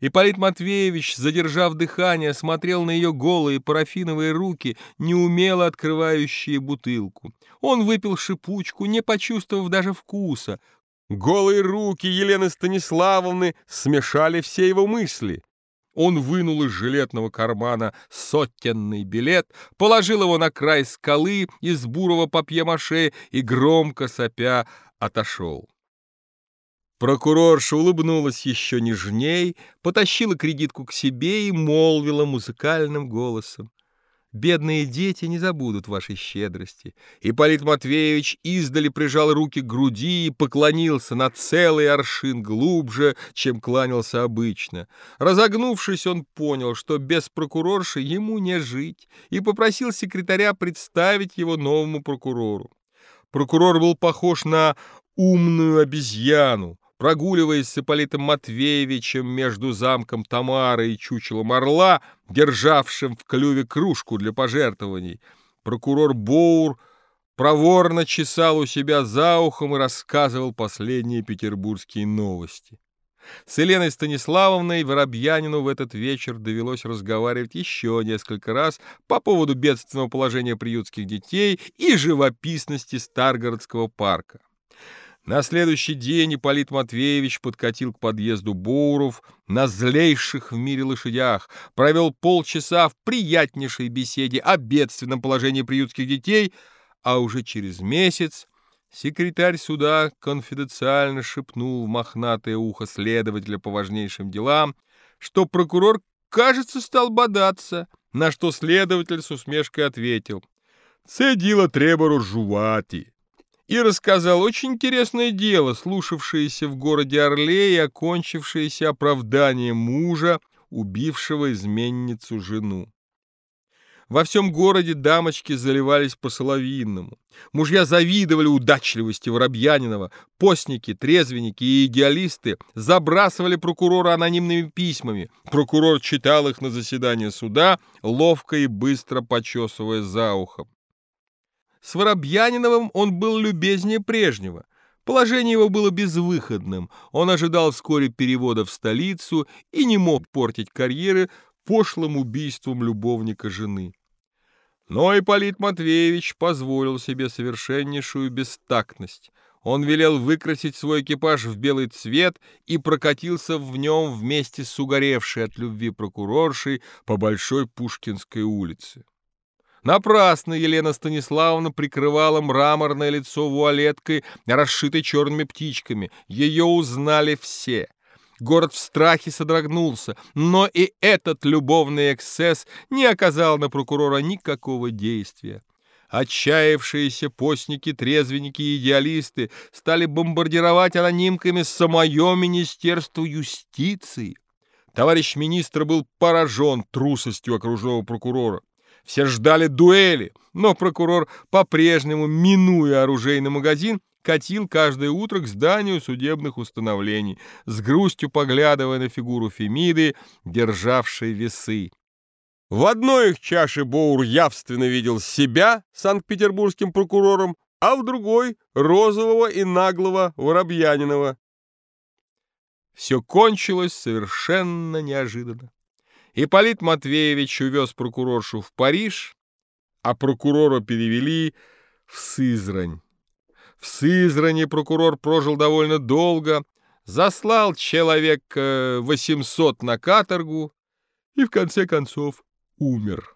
Ипполит Матвеевич, задержав дыхание, смотрел на ее голые парафиновые руки, неумело открывающие бутылку. Он выпил шипучку, не почувствовав даже вкуса. Голые руки Елены Станиславовны смешали все его мысли. Он вынул из жилетного кармана сотенный билет, положил его на край скалы из бурого папье-маше и, громко сопя, отошел. Прокурорша улыбнулась еще нежней, потащила кредитку к себе и молвила музыкальным голосом. Бедные дети не забудут вашей щедрости. Ипполит Матвеевич издали прижал руки к груди и поклонился на целый аршин глубже, чем кланялся обычно. Разогнувшись, он понял, что без прокурорши ему не жить, и попросил секретаря представить его новому прокурору. Прокурор был похож на умную обезьяну, прогуливаясь с Ипполитом Матвеевичем между замком Тамары и чучелом орла, державшим в клюве кружку для пожертвований, прокурор Боур проворно чесал у себя за ухом и рассказывал последние петербургские новости. С Еленой Станиславовной Воробьянину в этот вечер довелось разговаривать еще несколько раз по поводу бедственного положения приютских детей и живописности Старгородского парка. На следующий день Ипполит Матвеевич подкатил к подъезду Боуров на злейших в мире лошадях, провел полчаса в приятнейшей беседе о бедственном положении приютских детей, а уже через месяц секретарь суда конфиденциально шепнул в мохнатое ухо следователя по важнейшим делам, что прокурор, кажется, стал бодаться, на что следователь с усмешкой ответил. «Це діло треба розжувати» и рассказал очень интересное дело, слушавшееся в городе Орле и окончившееся оправданием мужа, убившего изменницу жену. Во всем городе дамочки заливались по-соловинному. Мужья завидовали удачливости Воробьянинова. Постники, трезвенники и идеалисты забрасывали прокурора анонимными письмами. Прокурор читал их на заседании суда, ловко и быстро почесывая за ухом. С Воробьяниновым он был любезнее прежнего. Положение его было безвыходным. Он ожидал вскоре перевода в столицу и не мог портить карьеры пошлым убийством любовника жены. Но Ипполит Матвеевич позволил себе совершеннейшую бестактность. Он велел выкрасить свой экипаж в белый цвет и прокатился в нем вместе с угоревшей от любви прокуроршей по Большой Пушкинской улице. Напрасно Елена Станиславовна прикрывала мраморное лицо вуалеткой, расшитой черными птичками. Ее узнали все. Город в страхе содрогнулся, но и этот любовный эксцесс не оказал на прокурора никакого действия. Отчаявшиеся постники, трезвенники и идеалисты стали бомбардировать анонимками самое Министерство юстиции. Товарищ министр был поражен трусостью окружного прокурора. Все ждали дуэли, но прокурор, по-прежнему минуя оружейный магазин, катил каждое утро к зданию судебных установлений, с грустью поглядывая на фигуру Фемиды, державшей весы. В одной их чаше Боур явственно видел себя санкт-петербургским прокурором, а в другой — розового и наглого Воробьянинова. Все кончилось совершенно неожиданно. Ипполит Матвеевич увез прокуроршу в Париж, а прокурора перевели в Сызрань. В Сызрани прокурор прожил довольно долго, заслал человек 800 на каторгу и в конце концов умер.